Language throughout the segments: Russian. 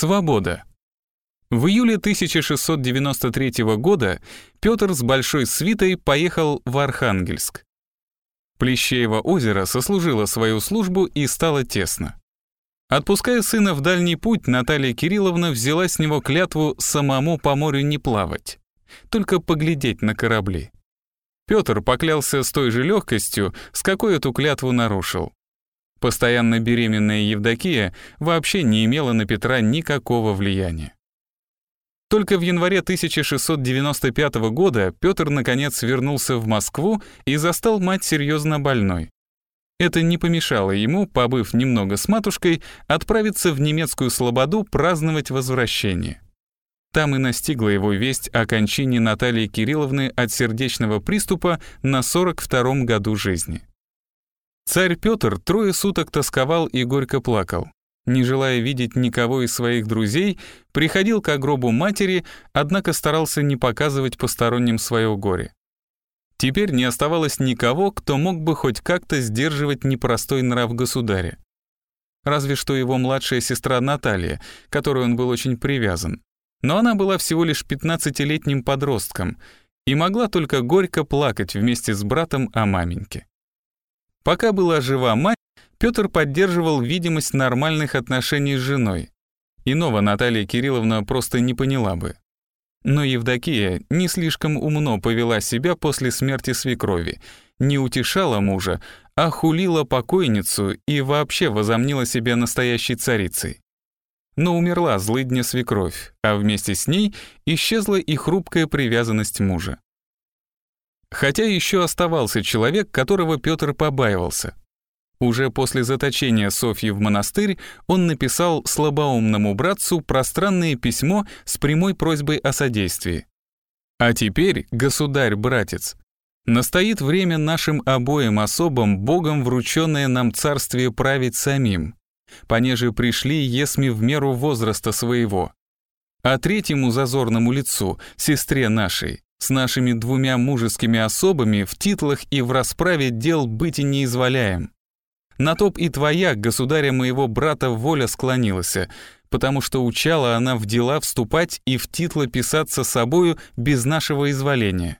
Свобода. В июле 1693 года Петр с большой свитой поехал в Архангельск. Плещеево озеро сослужило свою службу и стало тесно. Отпуская сына в дальний путь, Наталья Кирилловна взяла с него клятву самому по морю не плавать, только поглядеть на корабли. Петр поклялся с той же легкостью, с какой эту клятву нарушил. Постоянно беременная Евдокия вообще не имела на Петра никакого влияния. Только в январе 1695 года Петр наконец вернулся в Москву и застал мать серьезно больной. Это не помешало ему, побыв немного с матушкой, отправиться в немецкую слободу праздновать возвращение. Там и настигла его весть о кончине Натальи Кирилловны от сердечного приступа на 42-м году жизни. Царь Петр трое суток тосковал и горько плакал. Не желая видеть никого из своих друзей, приходил к гробу матери, однако старался не показывать посторонним свое горе. Теперь не оставалось никого, кто мог бы хоть как-то сдерживать непростой нрав государя. Разве что его младшая сестра Наталья, которой он был очень привязан. Но она была всего лишь 15-летним подростком и могла только горько плакать вместе с братом о маменьке. Пока была жива мать, Петр поддерживал видимость нормальных отношений с женой. Иного Наталья Кирилловна просто не поняла бы. Но Евдокия не слишком умно повела себя после смерти свекрови, не утешала мужа, а хулила покойницу и вообще возомнила себя настоящей царицей. Но умерла злыдня свекровь, а вместе с ней исчезла и хрупкая привязанность мужа. Хотя еще оставался человек, которого Петр побаивался. Уже после заточения Софьи в монастырь он написал слабоумному братцу пространное письмо с прямой просьбой о содействии. «А теперь, государь-братец, настоит время нашим обоим особам Богом врученное нам царствие править самим, понеже пришли есми в меру возраста своего. А третьему зазорному лицу, сестре нашей, с нашими двумя мужескими особами в титлах и в расправе дел быть и не изволяем. На топ и твоя, государя моего брата, воля склонилась, потому что учала она в дела вступать и в титлы писаться собою без нашего изволения.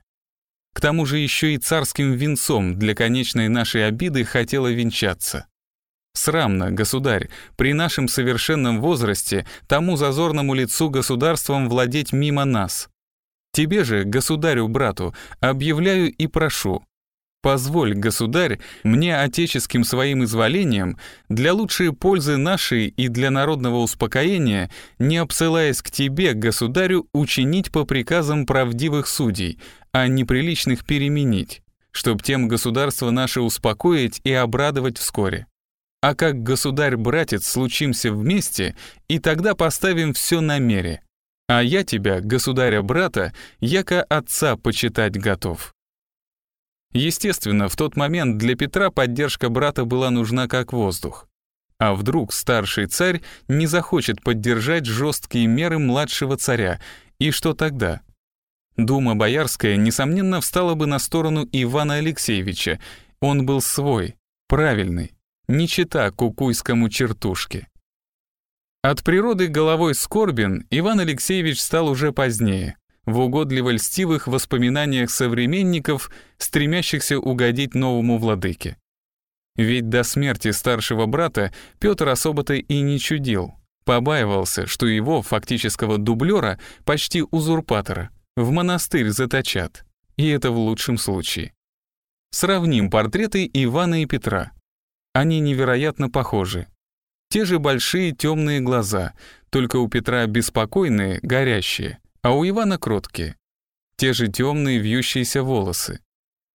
К тому же еще и царским венцом для конечной нашей обиды хотела венчаться. Срамно, государь, при нашем совершенном возрасте тому зазорному лицу государством владеть мимо нас. Тебе же, государю-брату, объявляю и прошу. Позволь, государь, мне отеческим своим изволением, для лучшей пользы нашей и для народного успокоения, не обсылаясь к тебе, государю, учинить по приказам правдивых судей, а неприличных переменить, чтоб тем государство наше успокоить и обрадовать вскоре. А как государь-братец случимся вместе, и тогда поставим все на мере. А я тебя, государя-брата, яко отца почитать готов. Естественно, в тот момент для Петра поддержка брата была нужна как воздух. А вдруг старший царь не захочет поддержать жесткие меры младшего царя, и что тогда? Дума Боярская, несомненно, встала бы на сторону Ивана Алексеевича. Он был свой, правильный, не чита кукуйскому чертушке. От природы головой скорбен Иван Алексеевич стал уже позднее, в угодливо льстивых воспоминаниях современников, стремящихся угодить новому владыке. Ведь до смерти старшего брата Петр особо-то и не чудил, побаивался, что его, фактического дублера, почти узурпатора, в монастырь заточат, и это в лучшем случае. Сравним портреты Ивана и Петра. Они невероятно похожи. Те же большие темные глаза, только у Петра беспокойные, горящие — а у Ивана кроткие. Те же темные вьющиеся волосы.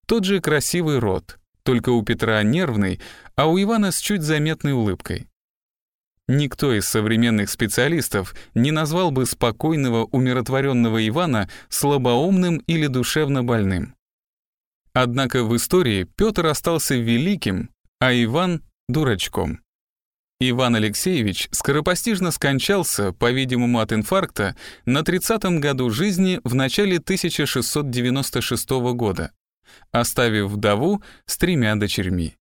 Тот же красивый рот, только у Петра нервный, а у Ивана с чуть заметной улыбкой. Никто из современных специалистов не назвал бы спокойного, умиротворенного Ивана слабоумным или душевно больным. Однако в истории Петр остался великим, а Иван — дурачком. Иван Алексеевич скоропостижно скончался, по-видимому, от инфаркта на 30-м году жизни в начале 1696 года, оставив вдову с тремя дочерьми.